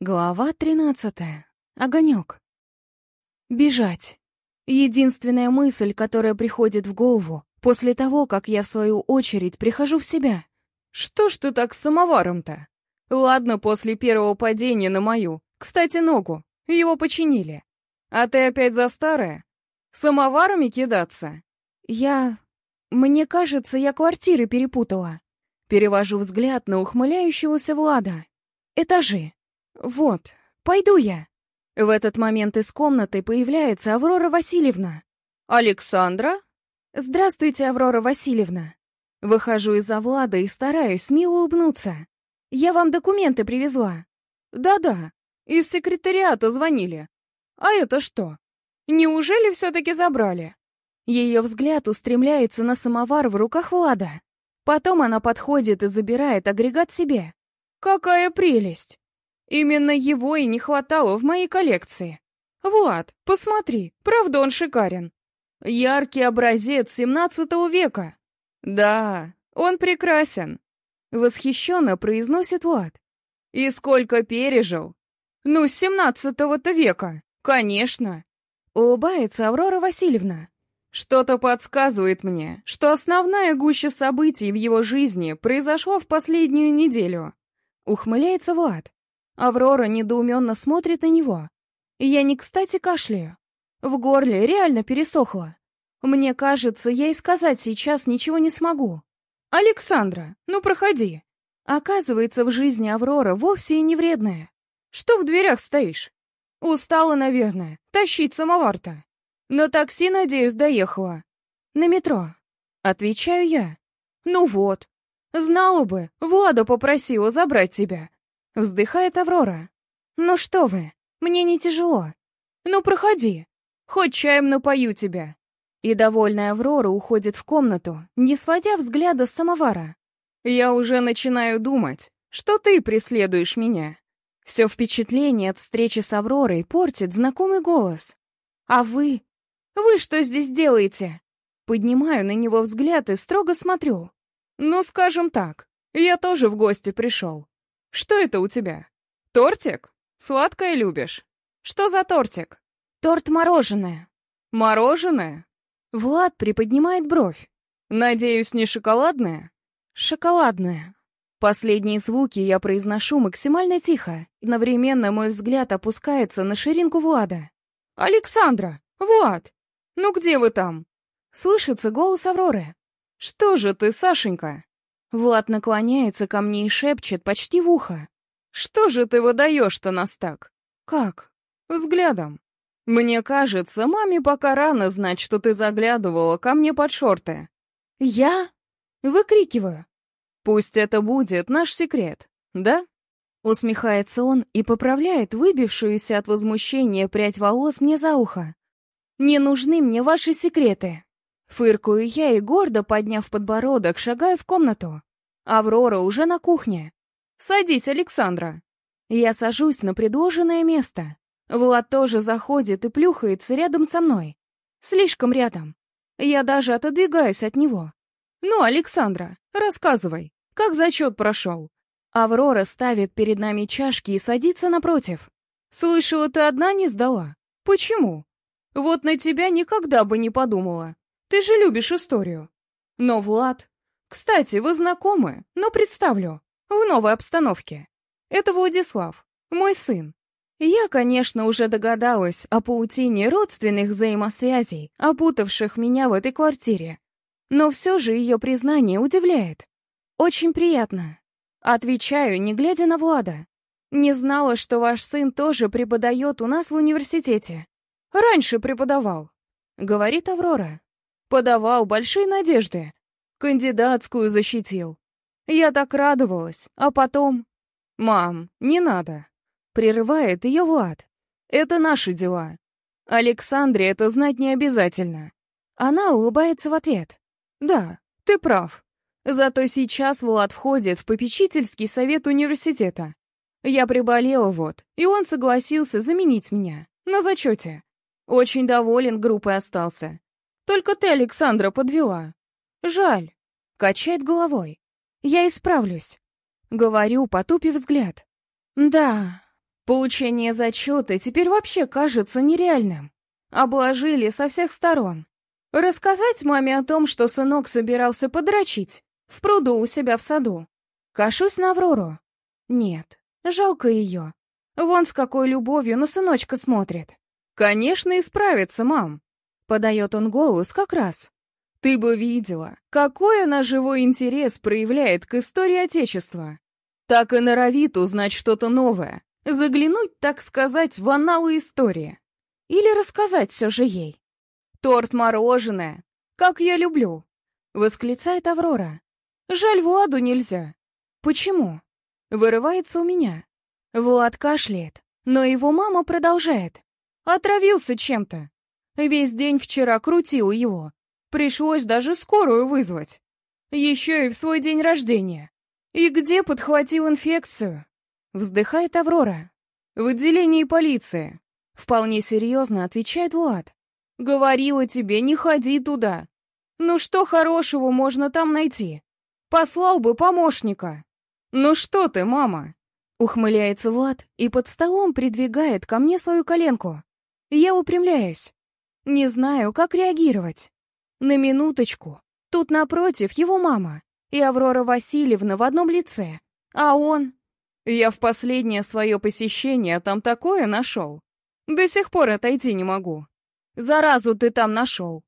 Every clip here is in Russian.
Глава тринадцатая. Огонек. Бежать. Единственная мысль, которая приходит в голову после того, как я, в свою очередь, прихожу в себя. Что ж ты так с самоваром-то? Ладно, после первого падения на мою. Кстати, ногу. Его починили. А ты опять за старое? Самоварами кидаться? Я... Мне кажется, я квартиры перепутала. Перевожу взгляд на ухмыляющегося Влада. Этажи. «Вот, пойду я». В этот момент из комнаты появляется Аврора Васильевна. «Александра?» «Здравствуйте, Аврора Васильевна». Выхожу из-за Влада и стараюсь мило улыбнуться. «Я вам документы привезла». «Да-да, из секретариата звонили. А это что? Неужели все-таки забрали?» Ее взгляд устремляется на самовар в руках Влада. Потом она подходит и забирает агрегат себе. «Какая прелесть! Именно его и не хватало в моей коллекции. Вот, посмотри, правда он шикарен. Яркий образец 17 века. Да, он прекрасен. Восхищенно произносит Влад. И сколько пережил? Ну, с 17 века, конечно. Улыбается Аврора Васильевна. Что-то подсказывает мне, что основная гуща событий в его жизни произошло в последнюю неделю. Ухмыляется Влад. Аврора недоуменно смотрит на него. Я не кстати кашляю. В горле реально пересохло. Мне кажется, я и сказать сейчас ничего не смогу. «Александра, ну проходи!» Оказывается, в жизни Аврора вовсе и не вредная. Что в дверях стоишь? Устала, наверное, тащить самовар-то. На такси, надеюсь, доехала. На метро. Отвечаю я. Ну вот. Знала бы, Влада попросила забрать тебя. Вздыхает Аврора. «Ну что вы, мне не тяжело. Ну, проходи. Хоть чаем напою тебя». И довольная Аврора уходит в комнату, не сводя взгляда с самовара. «Я уже начинаю думать, что ты преследуешь меня». Все впечатление от встречи с Авророй портит знакомый голос. «А вы? Вы что здесь делаете?» Поднимаю на него взгляд и строго смотрю. «Ну, скажем так, я тоже в гости пришел. Что это у тебя? Тортик? Сладкое любишь? Что за тортик? Торт-мороженое. Мороженое? Влад приподнимает бровь. Надеюсь, не шоколадное? Шоколадное. Последние звуки я произношу максимально тихо. Одновременно мой взгляд опускается на ширинку Влада. «Александра! Влад! Ну где вы там?» Слышится голос Авроры. «Что же ты, Сашенька?» Влад наклоняется ко мне и шепчет почти в ухо. «Что же ты выдаешь-то нас так?» «Как?» «Взглядом. Мне кажется, маме пока рано знать, что ты заглядывала ко мне под шорты». «Я?» Выкрикиваю. «Пусть это будет наш секрет, да?» Усмехается он и поправляет выбившуюся от возмущения прядь волос мне за ухо. «Не нужны мне ваши секреты!» Фыркую я и, гордо подняв подбородок, шагаю в комнату. Аврора уже на кухне. «Садись, Александра!» Я сажусь на предложенное место. Влад тоже заходит и плюхается рядом со мной. Слишком рядом. Я даже отодвигаюсь от него. «Ну, Александра, рассказывай, как зачет прошел?» Аврора ставит перед нами чашки и садится напротив. «Слышала, ты одна не сдала? Почему? Вот на тебя никогда бы не подумала. Ты же любишь историю. Но Влад... Кстати, вы знакомы, но представлю. В новой обстановке. Это Владислав, мой сын. Я, конечно, уже догадалась о паутине родственных взаимосвязей, опутавших меня в этой квартире. Но все же ее признание удивляет. Очень приятно. Отвечаю, не глядя на Влада. Не знала, что ваш сын тоже преподает у нас в университете. Раньше преподавал, говорит Аврора. Подавал большие надежды. Кандидатскую защитил. Я так радовалась, а потом... «Мам, не надо!» Прерывает ее Влад. «Это наши дела. Александре это знать не обязательно». Она улыбается в ответ. «Да, ты прав. Зато сейчас Влад входит в попечительский совет университета. Я приболела вот, и он согласился заменить меня на зачете. Очень доволен группой остался. Только ты, Александра, подвела. Жаль. Качает головой. Я исправлюсь. Говорю, потупив взгляд. Да, Получение зачета теперь вообще кажется нереальным. Обложили со всех сторон. Рассказать маме о том, что сынок собирался подрочить в пруду у себя в саду. Кашусь на Аврору. Нет, жалко ее. Вон с какой любовью на сыночка смотрит. «Конечно, исправится, мам!» Подает он голос как раз. «Ты бы видела, какой она живой интерес проявляет к истории Отечества. Так и норовит узнать что-то новое, заглянуть, так сказать, в аналы истории. Или рассказать все же ей. «Торт-мороженое, как я люблю!» — восклицает Аврора. «Жаль, Владу нельзя». «Почему?» — вырывается у меня. Влад кашляет, но его мама продолжает. Отравился чем-то. Весь день вчера крутил его. Пришлось даже скорую вызвать. Еще и в свой день рождения. И где подхватил инфекцию? Вздыхает Аврора. В отделении полиции. Вполне серьезно отвечает Влад. Говорила тебе, не ходи туда. Ну что хорошего можно там найти? Послал бы помощника. Ну что ты, мама? Ухмыляется Влад и под столом придвигает ко мне свою коленку. Я упрямляюсь. Не знаю, как реагировать. На минуточку. Тут напротив его мама и Аврора Васильевна в одном лице. А он... Я в последнее свое посещение там такое нашел. До сих пор отойти не могу. Заразу ты там нашел.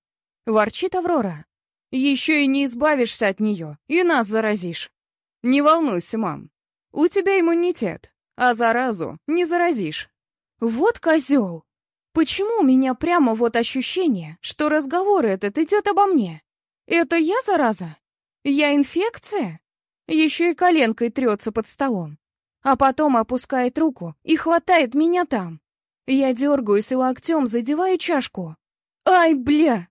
Ворчит Аврора. Еще и не избавишься от нее, и нас заразишь. Не волнуйся, мам. У тебя иммунитет, а заразу не заразишь. Вот козел. Почему у меня прямо вот ощущение, что разговор этот идет обо мне? Это я зараза? Я инфекция? Еще и коленкой трется под столом. А потом опускает руку и хватает меня там. Я дергаюсь и локтем задеваю чашку. «Ай, бля!»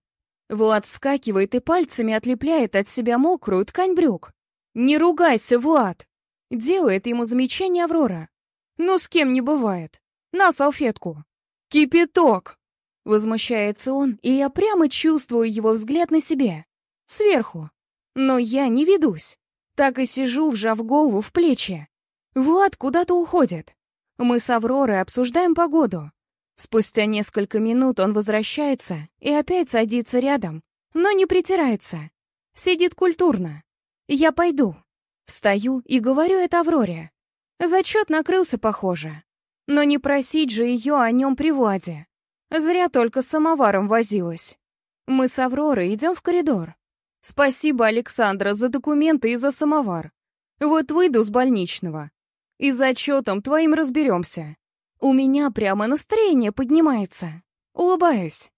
Влад вскакивает и пальцами отлепляет от себя мокрую ткань брюк. «Не ругайся, Влад!» Делает ему замечание Аврора. «Ну, с кем не бывает. На салфетку». «Кипяток!» Возмущается он, и я прямо чувствую его взгляд на себе. Сверху. Но я не ведусь. Так и сижу, вжав голову в плечи. Влад куда-то уходит. Мы с Авророй обсуждаем погоду. Спустя несколько минут он возвращается и опять садится рядом, но не притирается. Сидит культурно. Я пойду. Встаю и говорю это Авроре. Зачет накрылся, похоже. Но не просить же ее о нем при Владе. Зря только самоваром возилась. Мы с Авророй идем в коридор. Спасибо, Александра, за документы и за самовар. Вот выйду с больничного. И за отчетом твоим разберемся. У меня прямо настроение поднимается. Улыбаюсь.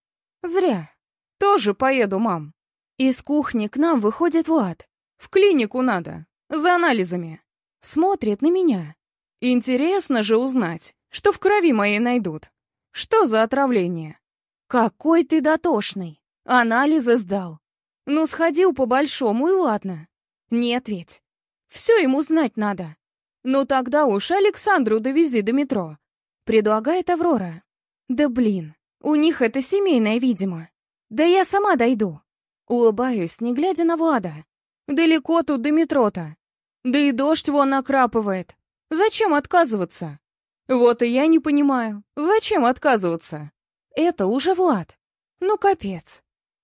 Зря. Тоже поеду, мам. Из кухни к нам выходит Влад. В клинику надо. За анализами. Смотрит на меня. Интересно же узнать, что в крови моей найдут. Что за отравление? Какой ты дотошный. Анализы сдал. Ну, сходил по-большому, и ладно. Нет ведь. Все ему знать надо. «Ну тогда уж Александру довези до метро», — предлагает Аврора. «Да блин, у них это семейное, видимо. Да я сама дойду». Улыбаюсь, не глядя на Влада. «Далеко тут до метро-то. Да и дождь вон накрапывает. Зачем отказываться?» «Вот и я не понимаю, зачем отказываться?» «Это уже Влад. Ну, капец.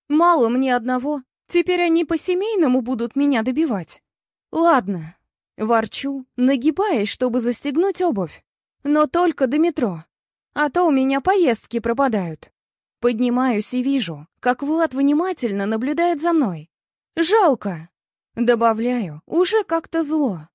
Мало мне одного, теперь они по-семейному будут меня добивать. Ладно, Ворчу, нагибаясь, чтобы застегнуть обувь. Но только до метро. А то у меня поездки пропадают. Поднимаюсь и вижу, как Влад внимательно наблюдает за мной. Жалко. Добавляю, уже как-то зло.